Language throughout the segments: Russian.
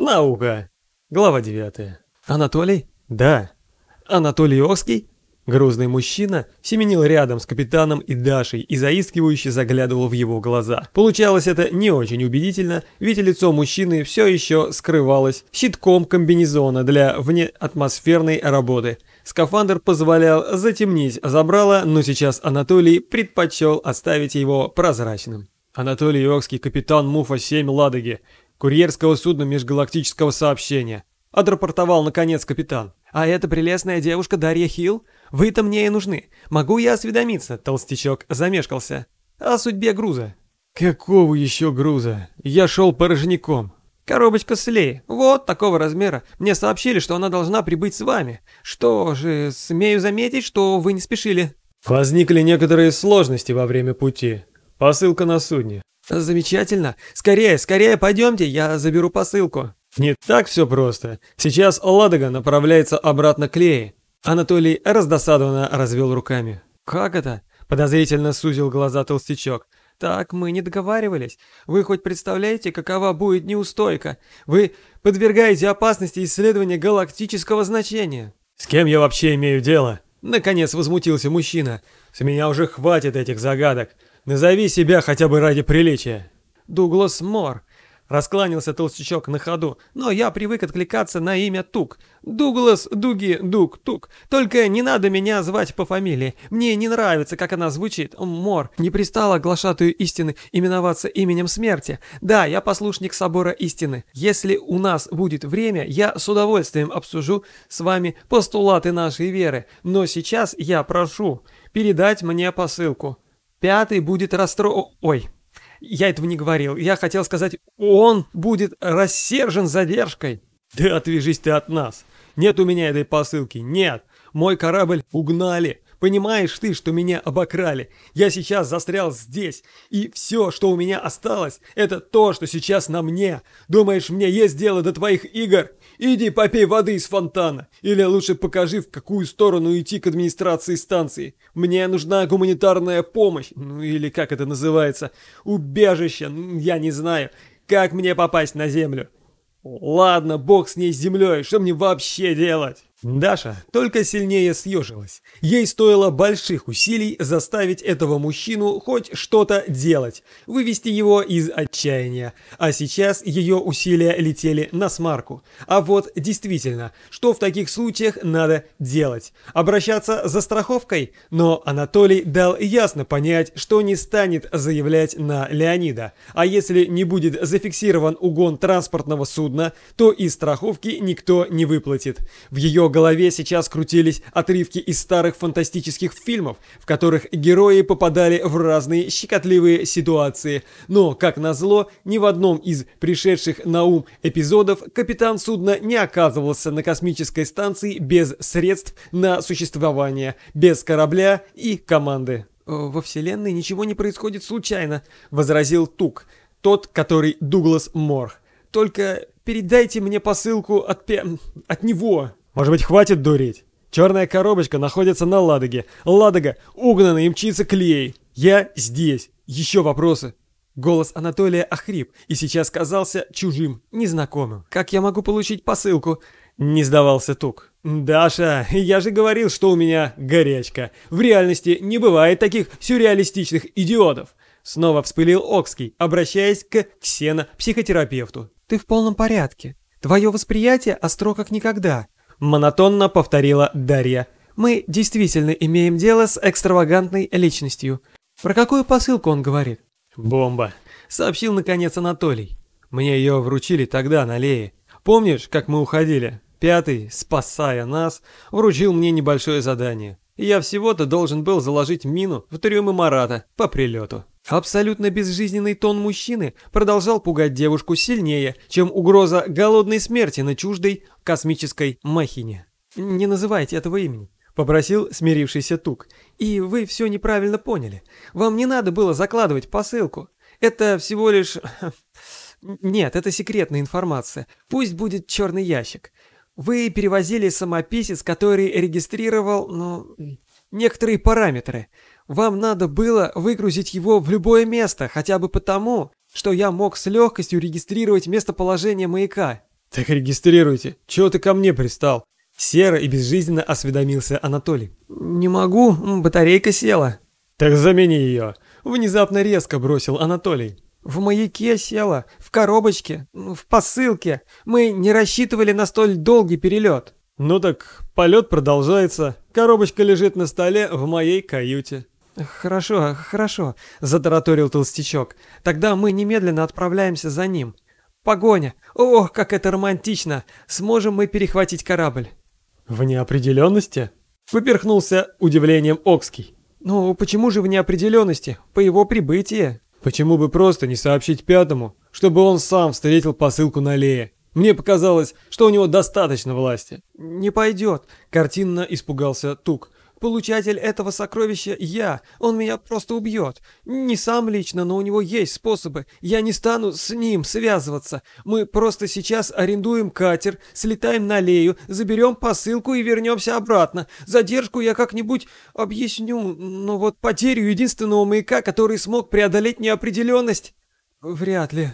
Наука. Глава 9. Анатолий? Да. Анатолий Окский? Грузный мужчина семенил рядом с капитаном и Дашей и заискивающе заглядывал в его глаза. Получалось это не очень убедительно, ведь лицо мужчины все еще скрывалось щитком комбинезона для внеатмосферной работы. Скафандр позволял затемнить забрало, но сейчас Анатолий предпочел оставить его прозрачным. Анатолий Окский, капитан Муфа-7 Ладоги, курьерского судна межгалактического сообщения. Отрапортовал, наконец, капитан. «А эта прелестная девушка Дарья Хилл? Вы-то мне и нужны. Могу я осведомиться?» Толстячок замешкался. «О судьбе груза». «Какого еще груза? Я шел порожняком». «Коробочка с лей. Вот такого размера. Мне сообщили, что она должна прибыть с вами. Что же, смею заметить, что вы не спешили». Возникли некоторые сложности во время пути. Посылка на судне. Замечательно. Скорее, скорее пойдемте, я заберу посылку. Не так все просто. Сейчас Ладога направляется обратно к Лее. Анатолий раздосадованно развел руками. Как это? Подозрительно сузил глаза толстячок. Так мы не договаривались. Вы хоть представляете, какова будет неустойка? Вы подвергаете опасности исследования галактического значения. С кем я вообще имею дело? Наконец возмутился мужчина. С меня уже хватит этих загадок. Назови себя хотя бы ради приличия. Дуглас Мор. Раскланялся толстячок на ходу, но я привык откликаться на имя Тук. Дуглас, Дуги, Дуг, Тук. Только не надо меня звать по фамилии. Мне не нравится, как она звучит. Мор. Не пристало глашатую истины именоваться именем смерти. Да, я послушник Собора Истины. Если у нас будет время, я с удовольствием обсужу с вами постулаты нашей веры. Но сейчас я прошу передать мне посылку. Пятый будет расстро... Ой, я этого не говорил. Я хотел сказать, он будет рассержен задержкой. Да отвяжись ты от нас. Нет у меня этой посылки, нет. Мой корабль угнали. Понимаешь ты, что меня обокрали? Я сейчас застрял здесь, и все, что у меня осталось, это то, что сейчас на мне. Думаешь, мне есть дело до твоих игр? Иди попей воды из фонтана. Или лучше покажи, в какую сторону идти к администрации станции. Мне нужна гуманитарная помощь. Ну или как это называется? Убежище. Я не знаю. Как мне попасть на землю? Ладно, бог с ней с землей. Что мне вообще делать? Даша только сильнее съежилась. Ей стоило больших усилий заставить этого мужчину хоть что-то делать, вывести его из отчаяния. А сейчас ее усилия летели на смарку. А вот действительно, что в таких случаях надо делать? Обращаться за страховкой? Но Анатолий дал ясно понять, что не станет заявлять на Леонида. А если не будет зафиксирован угон транспортного судна, то и страховки никто не выплатит. В ее голове сейчас крутились отрывки из старых фантастических фильмов, в которых герои попадали в разные щекотливые ситуации. Но, как назло, ни в одном из пришедших на ум эпизодов капитан судна не оказывался на космической станции без средств на существование, без корабля и команды. «Во Вселенной ничего не происходит случайно», — возразил Тук, тот, который Дуглас Морх. «Только передайте мне посылку от, пе... от него». Может быть, хватит дурить? Черная коробочка находится на Ладоге. Ладога угнана и мчится клей. Я здесь. Еще вопросы?» Голос Анатолия охрип и сейчас казался чужим, незнакомым. «Как я могу получить посылку?» Не сдавался Тук. «Даша, я же говорил, что у меня горячка. В реальности не бывает таких сюрреалистичных идиотов». Снова вспылил Окский, обращаясь к ксено-психотерапевту. «Ты в полном порядке. Твое восприятие остро как никогда. Монотонно повторила Дарья. «Мы действительно имеем дело с экстравагантной личностью. Про какую посылку он говорит?» «Бомба», — сообщил наконец Анатолий. «Мне ее вручили тогда на Лее. Помнишь, как мы уходили? Пятый, спасая нас, вручил мне небольшое задание. Я всего-то должен был заложить мину в трюмы Марата по прилету. Абсолютно безжизненный тон мужчины продолжал пугать девушку сильнее, чем угроза голодной смерти на чуждой космической махине. «Не называйте этого имени», — попросил смирившийся Тук. «И вы все неправильно поняли. Вам не надо было закладывать посылку. Это всего лишь... Нет, это секретная информация. Пусть будет черный ящик. Вы перевозили самописец, который регистрировал, ну, некоторые параметры. Вам надо было выгрузить его в любое место, хотя бы потому, что я мог с легкостью регистрировать местоположение маяка. Так регистрируйте. Чего ты ко мне пристал? Серо и безжизненно осведомился Анатолий. «Не могу, батарейка села». «Так замени ее!» Внезапно резко бросил Анатолий. «В маяке села, в коробочке, в посылке. Мы не рассчитывали на столь долгий перелет». «Ну так полет продолжается. Коробочка лежит на столе в моей каюте». «Хорошо, хорошо», — затараторил толстячок. «Тогда мы немедленно отправляемся за ним. Погоня! Ох, как это романтично! Сможем мы перехватить корабль?» «В неопределенности?» — выперхнулся удивлением Окский. «Ну, почему же в неопределенности? По его прибытии?» «Почему бы просто не сообщить пятому, чтобы он сам встретил посылку на Лее? Мне показалось, что у него достаточно власти». «Не пойдет», — картинно испугался Тук. Получатель этого сокровища я. Он меня просто убьет. Не сам лично, но у него есть способы. Я не стану с ним связываться. Мы просто сейчас арендуем катер, слетаем на Лею, заберем посылку и вернемся обратно. Задержку я как-нибудь объясню, но вот потерю единственного маяка, который смог преодолеть неопределенность, вряд ли.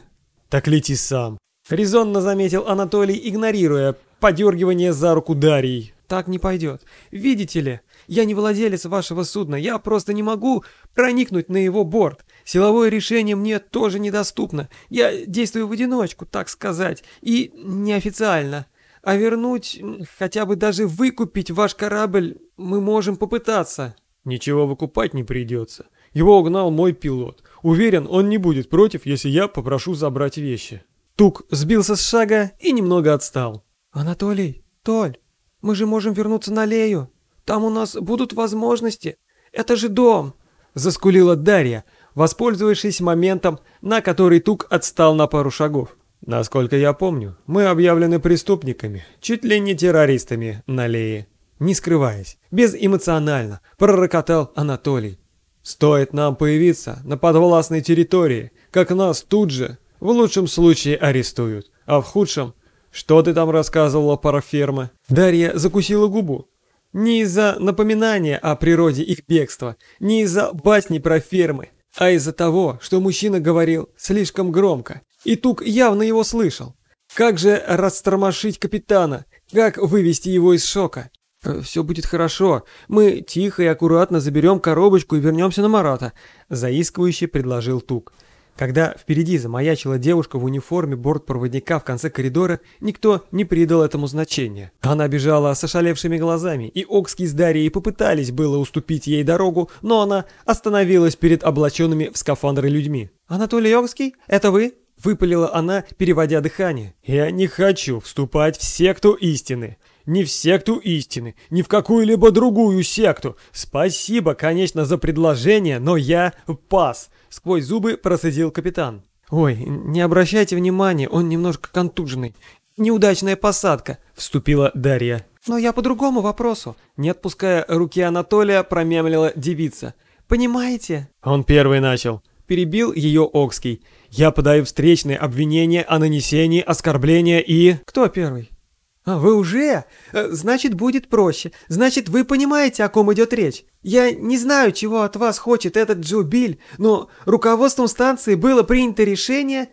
Так лети сам. Резонно заметил Анатолий, игнорируя подергивание за руку Дарьей. Так не пойдет. Видите ли, я не владелец вашего судна, я просто не могу проникнуть на его борт. Силовое решение мне тоже недоступно. Я действую в одиночку, так сказать, и неофициально. А вернуть, хотя бы даже выкупить ваш корабль мы можем попытаться. Ничего выкупать не придется. Его угнал мой пилот. Уверен, он не будет против, если я попрошу забрать вещи. Тук сбился с шага и немного отстал. Анатолий, Толь, мы же можем вернуться на Лею. Там у нас будут возможности. Это же дом!» Заскулила Дарья, воспользовавшись моментом, на который Тук отстал на пару шагов. «Насколько я помню, мы объявлены преступниками, чуть ли не террористами на Лее». Не скрываясь, безэмоционально, пророкотал Анатолий. «Стоит нам появиться на подвластной территории, как нас тут же, в лучшем случае, арестуют, а в худшем... Что ты там рассказывала про фермы?» Дарья закусила губу, не из-за напоминания о природе их бегства, не из-за басни про фермы, а из-за того, что мужчина говорил слишком громко, и Тук явно его слышал. Как же растормошить капитана? Как вывести его из шока? «Э, «Все будет хорошо. Мы тихо и аккуратно заберем коробочку и вернемся на Марата», – заискивающе предложил Тук. Когда впереди замаячила девушка в униформе бортпроводника в конце коридора, никто не придал этому значения. Она бежала с ошалевшими глазами, и Окский с Дарьей попытались было уступить ей дорогу, но она остановилась перед облаченными в скафандры людьми. «Анатолий Окский, это вы?» – выпалила она, переводя дыхание. «Я не хочу вступать в секту истины», ни в секту истины, ни в какую-либо другую секту. Спасибо, конечно, за предложение, но я пас. Сквозь зубы процедил капитан. «Ой, не обращайте внимания, он немножко контуженный. Неудачная посадка», — вступила Дарья. «Но я по другому вопросу». Не отпуская руки Анатолия, промямлила девица. «Понимаете?» Он первый начал. Перебил ее Окский. «Я подаю встречное обвинение о нанесении оскорбления и...» «Кто первый?» «А вы уже? Э, значит, будет проще. Значит, вы понимаете, о ком идет речь. Я не знаю, чего от вас хочет этот Джо Биль, но руководством станции было принято решение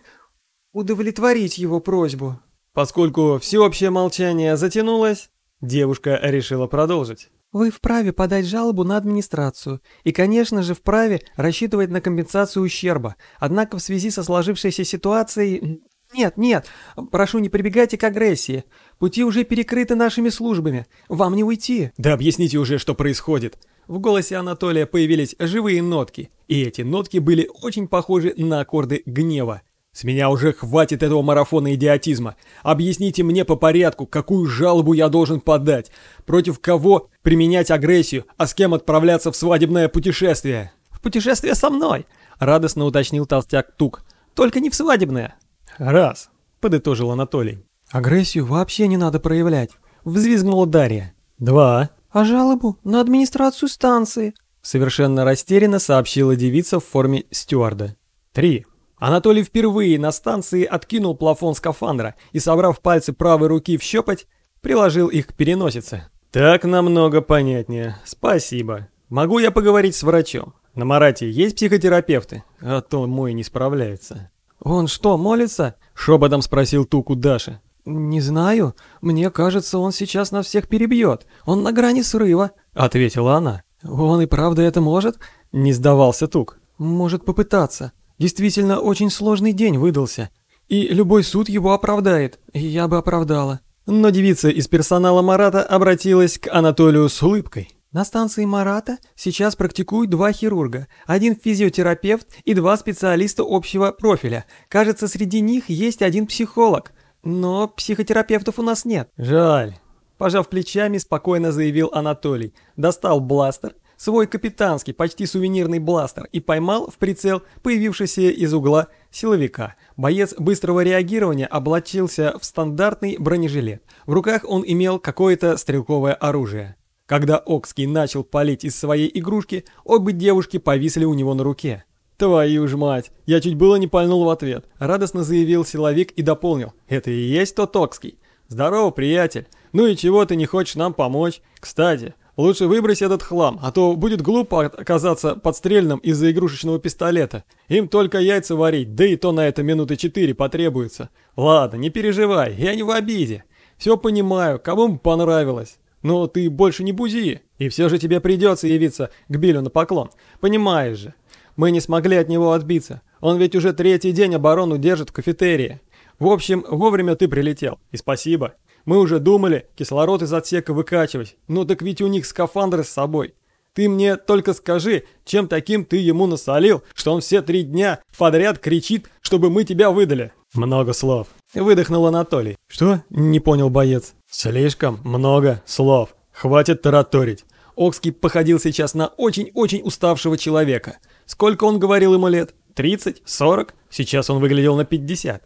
удовлетворить его просьбу». Поскольку всеобщее молчание затянулось, девушка решила продолжить. Вы вправе подать жалобу на администрацию и, конечно же, вправе рассчитывать на компенсацию ущерба. Однако в связи со сложившейся ситуацией «Нет, нет, прошу, не прибегайте к агрессии. Пути уже перекрыты нашими службами. Вам не уйти». «Да объясните уже, что происходит». В голосе Анатолия появились живые нотки, и эти нотки были очень похожи на аккорды гнева. «С меня уже хватит этого марафона идиотизма. Объясните мне по порядку, какую жалобу я должен подать, против кого применять агрессию, а с кем отправляться в свадебное путешествие». «В путешествие со мной», — радостно уточнил толстяк Тук. «Только не в свадебное». «Раз», — подытожил Анатолий. «Агрессию вообще не надо проявлять», — взвизгнула Дарья. «Два». «А жалобу на администрацию станции?» Совершенно растерянно сообщила девица в форме стюарда. «Три». Анатолий впервые на станции откинул плафон скафандра и, собрав пальцы правой руки в щепоть, приложил их к переносице. «Так намного понятнее. Спасибо. Могу я поговорить с врачом? На Марате есть психотерапевты? А то мой не справляется». «Он что, молится?» — шепотом спросил Туку Даша. «Не знаю. Мне кажется, он сейчас нас всех перебьет. Он на грани срыва», — ответила она. «Он и правда это может?» — не сдавался Тук. «Может попытаться. Действительно, очень сложный день выдался. И любой суд его оправдает. Я бы оправдала». Но девица из персонала Марата обратилась к Анатолию с улыбкой. На станции Марата сейчас практикуют два хирурга, один физиотерапевт и два специалиста общего профиля. Кажется, среди них есть один психолог, но психотерапевтов у нас нет. Жаль. Пожав плечами, спокойно заявил Анатолий. Достал бластер, свой капитанский, почти сувенирный бластер и поймал в прицел появившийся из угла силовика. Боец быстрого реагирования облачился в стандартный бронежилет. В руках он имел какое-то стрелковое оружие. Когда Окский начал палить из своей игрушки, обе девушки повисли у него на руке. «Твою ж мать! Я чуть было не пальнул в ответ!» Радостно заявил силовик и дополнил. «Это и есть тот Окский!» «Здорово, приятель! Ну и чего ты не хочешь нам помочь? Кстати, лучше выбрось этот хлам, а то будет глупо оказаться подстрельным из-за игрушечного пистолета. Им только яйца варить, да и то на это минуты четыре потребуется. Ладно, не переживай, я не в обиде. Все понимаю, кому понравилось. Но ты больше не бузи, и все же тебе придется явиться к Билю на поклон. Понимаешь же, мы не смогли от него отбиться. Он ведь уже третий день оборону держит в кафетерии. В общем, вовремя ты прилетел. И спасибо. Мы уже думали кислород из отсека выкачивать. Ну так ведь у них скафандры с собой. Ты мне только скажи, чем таким ты ему насолил, что он все три дня подряд кричит, чтобы мы тебя выдали. Много слов. Выдохнул Анатолий. Что? Не понял боец. Слишком много слов. Хватит тараторить. Окский походил сейчас на очень-очень уставшего человека. Сколько он говорил ему лет? 30? 40? Сейчас он выглядел на 50.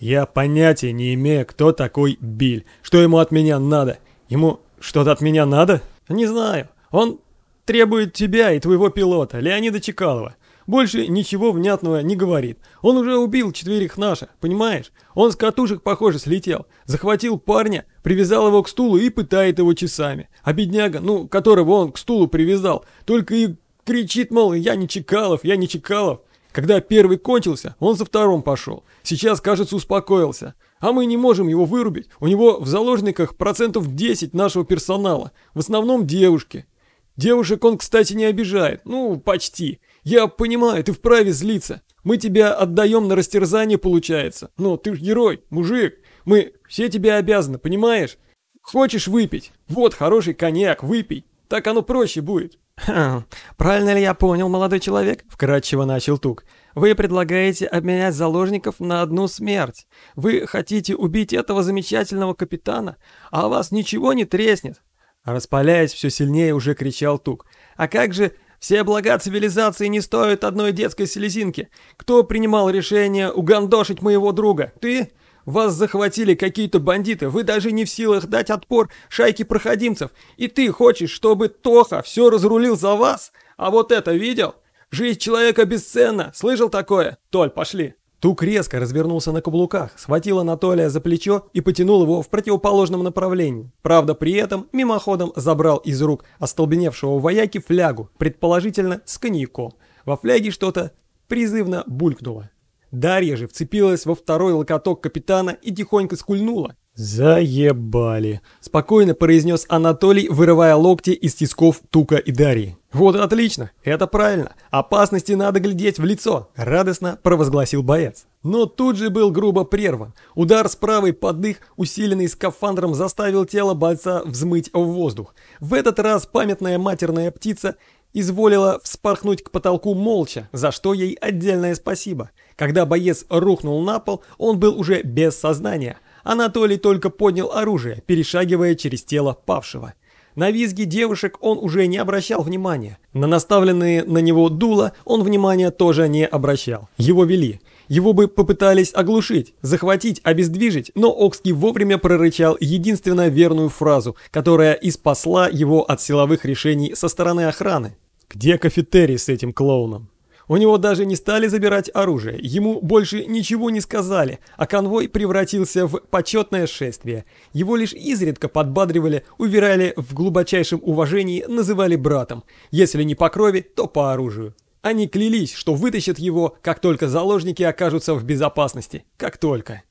Я понятия не имею, кто такой Биль. Что ему от меня надо? Ему что-то от меня надо? Не знаю. Он требует тебя и твоего пилота, Леонида Чекалова. Больше ничего внятного не говорит. Он уже убил четверых наших, понимаешь? Он с катушек, похоже, слетел. Захватил парня, привязал его к стулу и пытает его часами. А бедняга, ну, которого он к стулу привязал, только и кричит, мол, я не Чекалов, я не Чекалов. Когда первый кончился, он за вторым пошел. Сейчас, кажется, успокоился. А мы не можем его вырубить. У него в заложниках процентов 10 нашего персонала. В основном девушки. Девушек он, кстати, не обижает. Ну, почти. Я понимаю, ты вправе злиться. Мы тебя отдаем на растерзание, получается. Но ты ж герой, мужик. Мы все тебе обязаны, понимаешь? Хочешь выпить? Вот хороший коньяк, выпей. Так оно проще будет. Правильно ли я понял, молодой человек? Вкратчиво начал Тук. Вы предлагаете обменять заложников на одну смерть. Вы хотите убить этого замечательного капитана, а вас ничего не треснет. Распаляясь все сильнее, уже кричал Тук. А как же все блага цивилизации не стоят одной детской слезинки. Кто принимал решение угандошить моего друга? Ты? Вас захватили какие-то бандиты, вы даже не в силах дать отпор шайке проходимцев. И ты хочешь, чтобы Тоха все разрулил за вас? А вот это видел? Жизнь человека бесценна. Слышал такое? Толь, пошли. Тук резко развернулся на каблуках, схватил Анатолия за плечо и потянул его в противоположном направлении. Правда, при этом мимоходом забрал из рук остолбеневшего вояки флягу, предположительно с коньяком. Во фляге что-то призывно булькнуло. Дарья же вцепилась во второй локоток капитана и тихонько скульнула. «Заебали!» – спокойно произнес Анатолий, вырывая локти из тисков Тука и Дарьи. «Вот отлично! Это правильно! Опасности надо глядеть в лицо!» – радостно провозгласил боец. Но тут же был грубо прерван. Удар с правой под дых, усиленный скафандром, заставил тело бойца взмыть в воздух. В этот раз памятная матерная птица изволила вспорхнуть к потолку молча, за что ей отдельное спасибо. Когда боец рухнул на пол, он был уже без сознания – Анатолий только поднял оружие, перешагивая через тело павшего. На визги девушек он уже не обращал внимания. На наставленные на него дула он внимания тоже не обращал. Его вели. Его бы попытались оглушить, захватить, обездвижить, но Окский вовремя прорычал единственно верную фразу, которая и спасла его от силовых решений со стороны охраны. «Где кафетерий с этим клоуном?» У него даже не стали забирать оружие, ему больше ничего не сказали, а конвой превратился в почетное шествие. Его лишь изредка подбадривали, уверяли в глубочайшем уважении, называли братом. Если не по крови, то по оружию. Они клялись, что вытащат его, как только заложники окажутся в безопасности. Как только.